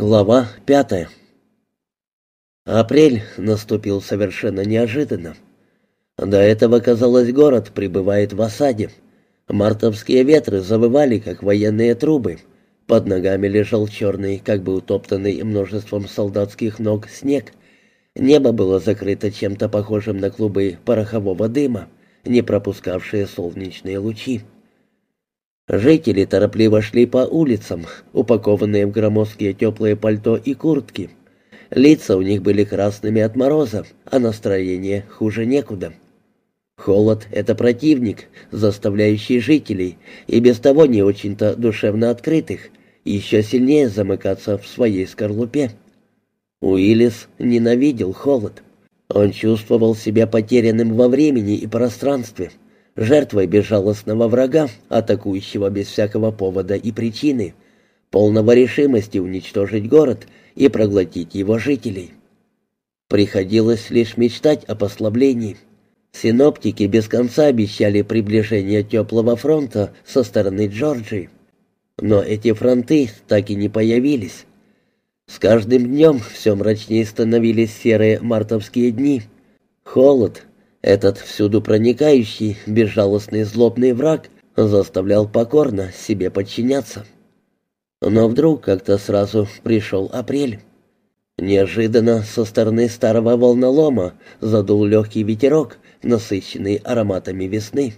Глава пятая. Апрель наступил совершенно неожиданно. До этого, казалось, город пребывает в осаде. Мартовские ветры завывали, как военные трубы. Под ногами лежал черный, как бы утоптанный множеством солдатских ног, снег. Небо было закрыто чем-то похожим на клубы порохового дыма, не пропускавшие солнечные лучи. Жители торопливо шли по улицам, упакованные в громоздкие теплые пальто и куртки. Лица у них были красными от мороза, а настроение хуже некуда. Холод — это противник, заставляющий жителей, и без того не очень-то душевно открытых, еще сильнее замыкаться в своей скорлупе. Уиллис ненавидел холод. Он чувствовал себя потерянным во времени и пространстве — жертвой безжалостного врага, атакующего без всякого повода и причины, полного решимости уничтожить город и проглотить его жителей. Приходилось лишь мечтать о послаблении. Синоптики без конца обещали приближение теплого фронта со стороны Джорджии. Но эти фронты так и не появились. С каждым днем все мрачнее становились серые мартовские дни. Холод, этот всюду проникающий, безжалостный злобный враг заставлял покорно себе подчиняться. Но вдруг как-то сразу пришел апрель. Неожиданно со стороны старого волнолома задул легкий ветерок, насыщенный ароматами весны.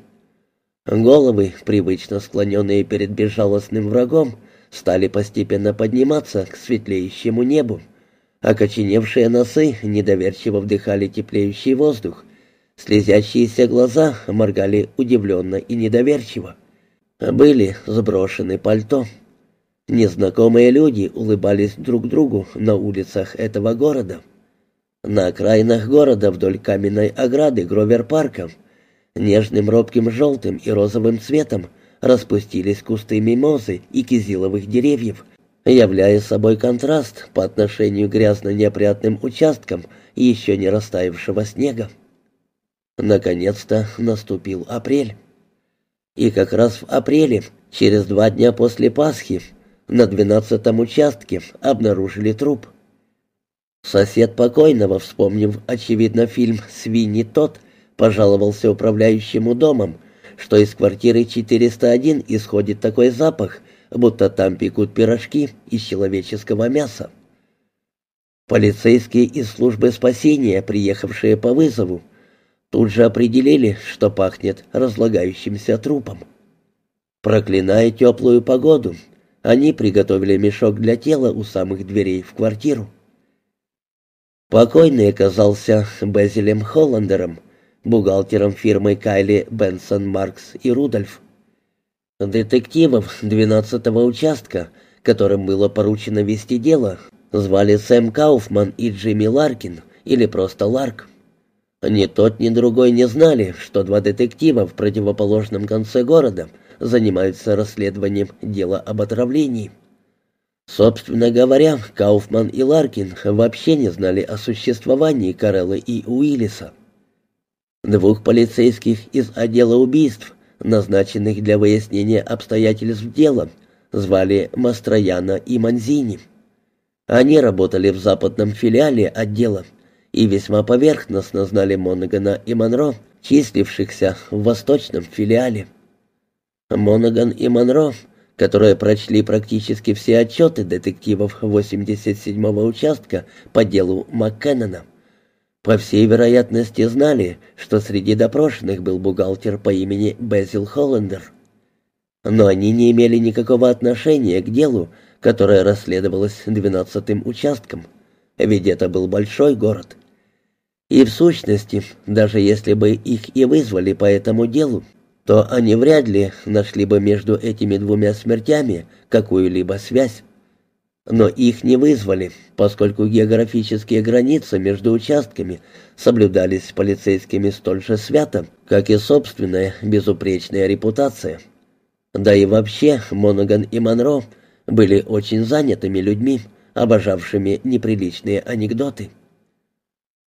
Головы, привычно склоненные перед безжалостным врагом, стали постепенно подниматься к светлеющему небу. Окоченевшие носы недоверчиво вдыхали теплеющий воздух, Слезящиеся глаза моргали удивленно и недоверчиво. Были сброшены пальто. Незнакомые люди улыбались друг другу на улицах этого города. На окраинах города вдоль каменной ограды Гровер-парка нежным робким желтым и розовым цветом распустились кусты мимозы и кизиловых деревьев, являя собой контраст по отношению к грязно-неопрятным участкам еще не растаявшего снега. Наконец-то наступил апрель. И как раз в апреле, через два дня после Пасхи, на двенадцатом участке обнаружили труп. Сосед покойного, вспомнив, очевидно, фильм «Свиньи тот», пожаловался управляющему домом, что из квартиры 401 исходит такой запах, будто там пекут пирожки из человеческого мяса. Полицейские из службы спасения, приехавшие по вызову, Тут же определили, что пахнет разлагающимся трупом. Проклиная теплую погоду, они приготовили мешок для тела у самых дверей в квартиру. Покойный оказался Безилем Холландером, бухгалтером фирмы Кайли Бенсон Маркс и Рудольф. Детективов 12-го участка, которым было поручено вести дело, звали Сэм Кауфман и Джимми Ларкин, или просто Ларк. Ни тот, ни другой не знали, что два детектива в противоположном конце города занимаются расследованием дела об отравлении. Собственно говоря, Кауфман и Ларкин вообще не знали о существовании Кареллы и Уиллиса. Двух полицейских из отдела убийств, назначенных для выяснения обстоятельств дела, звали Мастрояна и Манзини. Они работали в западном филиале отдела, и весьма поверхностно знали Монагана и Монро, числившихся в восточном филиале. Монаган и Монро, которые прочли практически все отчеты детективов 87-го участка по делу Маккеннона, по всей вероятности знали, что среди допрошенных был бухгалтер по имени Безил Холлендер. Но они не имели никакого отношения к делу, которое расследовалось 12-м участком, ведь это был большой город. И в сущности, даже если бы их и вызвали по этому делу, то они вряд ли нашли бы между этими двумя смертями какую-либо связь. Но их не вызвали, поскольку географические границы между участками соблюдались полицейскими столь же свято, как и собственная безупречная репутация. Да и вообще Монаган и Монро были очень занятыми людьми, обожавшими неприличные анекдоты.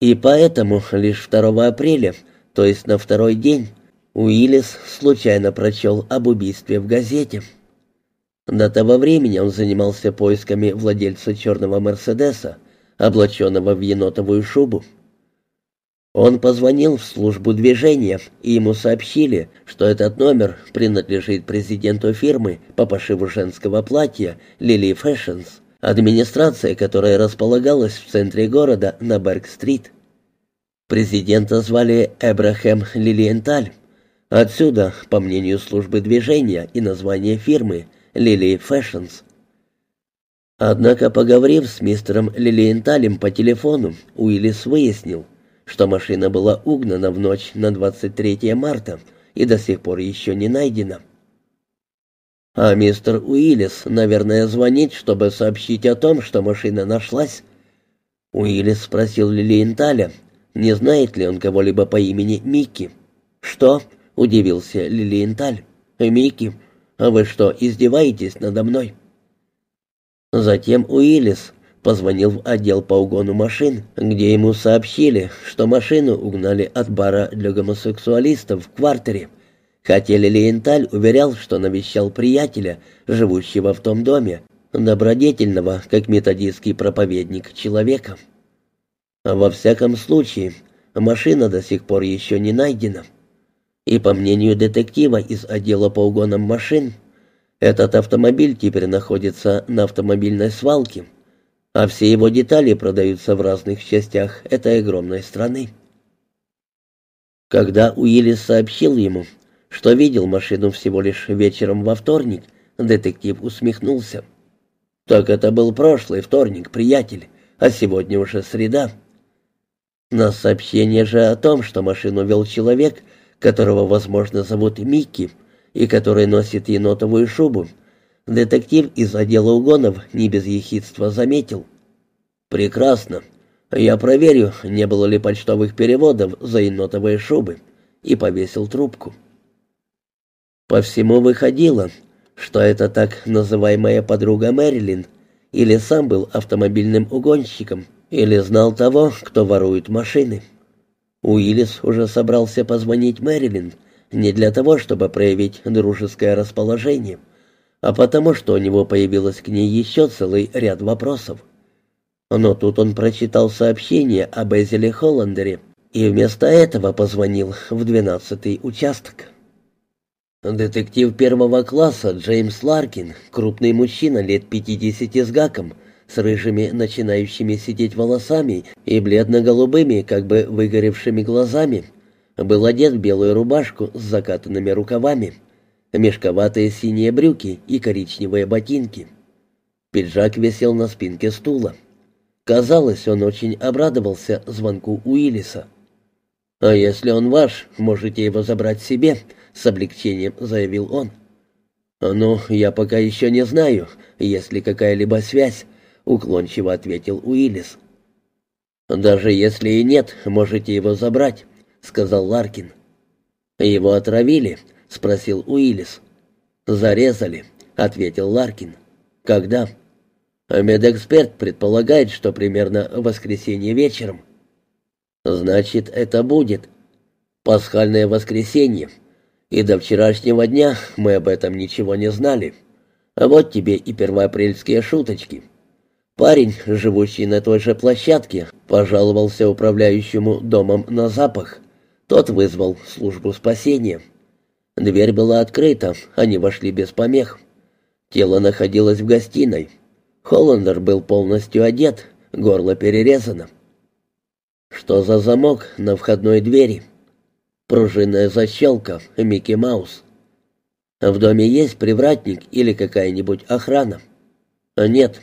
И поэтому лишь 2 апреля, то есть на второй день, Уиллис случайно прочел об убийстве в газете. До того времени он занимался поисками владельца черного «Мерседеса», облаченного в енотовую шубу. Он позвонил в службу движения, и ему сообщили, что этот номер принадлежит президенту фирмы по пошиву женского платья «Лили Фэшнс», администрация которой располагалась в центре города на Берг-стрит. Президента звали Эбрахем Лилиенталь. Отсюда, по мнению службы движения и название фирмы, «Лили Фэшнс». Однако, поговорив с мистером Лилиенталем по телефону, Уиллис выяснил, что машина была угнана в ночь на 23 марта и до сих пор еще не найдена. А мистер Уиллис, наверное, звонит, чтобы сообщить о том, что машина нашлась. Уиллис спросил Лилиенталя, не знает ли он кого-либо по имени Микки. «Что?» — удивился Лилиенталь. «Микки, а вы что, издеваетесь надо мной?» Затем Уиллис позвонил в отдел по угону машин, где ему сообщили, что машину угнали от бара для гомосексуалистов в квартире, хотя Лилиенталь уверял, что навещал приятеля, живущего в том доме, добродетельного, как методистский проповедник, человека. Во всяком случае, машина до сих пор еще не найдена. И по мнению детектива из отдела по угонам машин, этот автомобиль теперь находится на автомобильной свалке, а все его детали продаются в разных частях этой огромной страны. Когда Уиллис сообщил ему, что видел машину всего лишь вечером во вторник, детектив усмехнулся. «Так это был прошлый вторник, приятель, а сегодня уже среда». На сообщение же о том, что машину вел человек, которого, возможно, зовут Микки, и который носит енотовую шубу, Детектив из отдела угонов не без ехидства заметил. «Прекрасно. Я проверю, не было ли почтовых переводов за енотовые шубы», и повесил трубку. По всему выходило, что это так называемая подруга Мэрилин или сам был автомобильным угонщиком, или знал того, кто ворует машины. Уиллис уже собрался позвонить Мэрилин не для того, чтобы проявить дружеское расположение — а потому что у него появилось к ней еще целый ряд вопросов. Но тут он прочитал сообщение об Эзеле Холландере и вместо этого позвонил в двенадцатый участок. Детектив первого класса Джеймс Ларкин, крупный мужчина лет пятидесяти с гаком, с рыжими начинающими сидеть волосами и бледно-голубыми, как бы выгоревшими глазами, был одет в белую рубашку с закатанными рукавами мешковатые синие брюки и коричневые ботинки. Пиджак висел на спинке стула. Казалось, он очень обрадовался звонку Уиллиса. «А если он ваш, можете его забрать себе», — с облегчением заявил он. «Ну, я пока еще не знаю, есть ли какая-либо связь», — уклончиво ответил Уиллис. «Даже если и нет, можете его забрать», — сказал Ларкин. «Его отравили», — спросил Уиллис. «Зарезали», — ответил Ларкин. «Когда?» «Медэксперт предполагает, что примерно в воскресенье вечером». «Значит, это будет. Пасхальное воскресенье. И до вчерашнего дня мы об этом ничего не знали. А вот тебе и первоапрельские шуточки». Парень, живущий на той же площадке, пожаловался управляющему домом на запах. Тот вызвал службу спасения. Дверь была открыта, они вошли без помех. Тело находилось в гостиной. Холландер был полностью одет, горло перерезано. Что за замок на входной двери? Пружинная защелка, Микки Маус. В доме есть привратник или какая-нибудь охрана? Нет.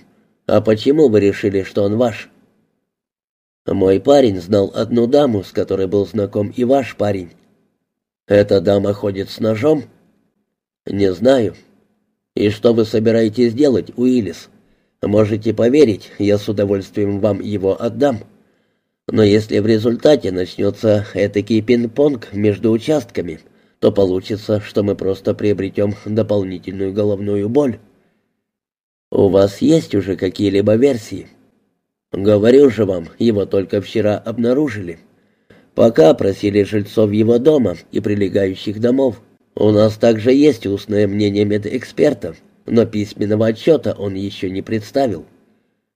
А почему вы решили, что он ваш? Мой парень знал одну даму, с которой был знаком и ваш парень. «Эта дама ходит с ножом?» «Не знаю». «И что вы собираетесь делать, Уиллис? Можете поверить, я с удовольствием вам его отдам. Но если в результате начнется этакий пинг-понг между участками, то получится, что мы просто приобретем дополнительную головную боль». «У вас есть уже какие-либо версии?» «Говорю же вам, его только вчера обнаружили». Пока просили жильцов его дома и прилегающих домов. У нас также есть устное мнение медэксперта, но письменного отчета он еще не представил.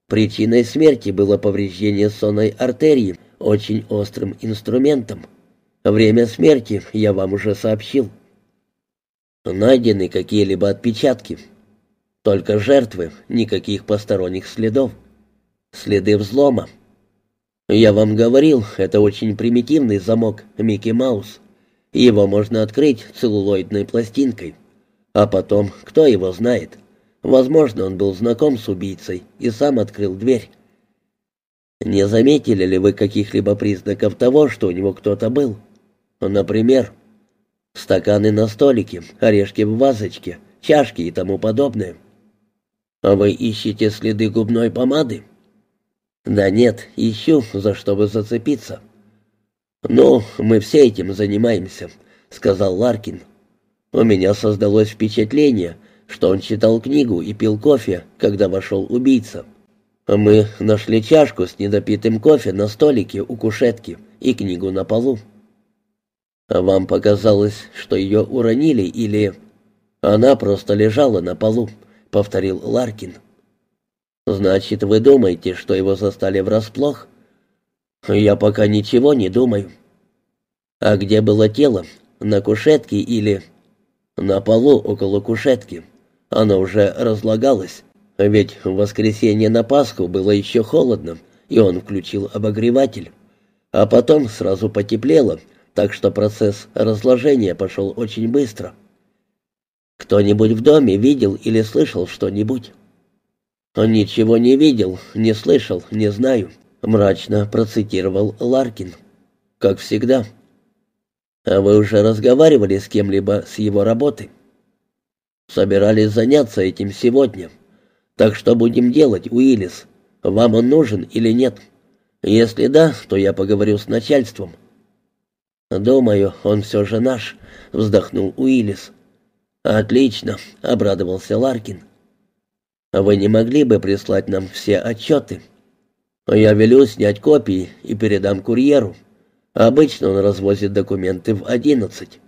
Причиной смерти было повреждение сонной артерии очень острым инструментом. Время смерти я вам уже сообщил. Найдены какие-либо отпечатки. Только жертвы, никаких посторонних следов. Следы взлома. Я вам говорил, это очень примитивный замок Микки Маус. Его можно открыть целлулоидной пластинкой. А потом, кто его знает? Возможно, он был знаком с убийцей и сам открыл дверь. Не заметили ли вы каких-либо признаков того, что у него кто-то был? Например, стаканы на столике, орешки в вазочке, чашки и тому подобное. А вы ищете следы губной помады? Да нет, ищу, за что бы зацепиться. «Ну, мы все этим занимаемся», — сказал Ларкин. «У меня создалось впечатление, что он читал книгу и пил кофе, когда вошел убийца. Мы нашли чашку с недопитым кофе на столике у кушетки и книгу на полу. Вам показалось, что ее уронили или... Она просто лежала на полу», — повторил Ларкин. «Значит, вы думаете, что его застали врасплох?» «Я пока ничего не думаю». «А где было тело? На кушетке или...» «На полу около кушетки. Оно уже разлагалось. Ведь в воскресенье на Пасху было еще холодно, и он включил обогреватель. А потом сразу потеплело, так что процесс разложения пошел очень быстро. Кто-нибудь в доме видел или слышал что-нибудь?» «Ничего не видел, не слышал, не знаю», мрачно процитировал Ларкин. Как всегда. А вы уже разговаривали с кем-либо с его работы? Собирались заняться этим сегодня. Так что будем делать, Уиллис? Вам он нужен или нет? Если да, то я поговорю с начальством. Думаю, он все же наш, вздохнул Уиллис. Отлично, обрадовался Ларкин. Вы не могли бы прислать нам все отчеты?» Я велю снять копии и передам курьеру. Обычно он развозит документы в одиннадцать.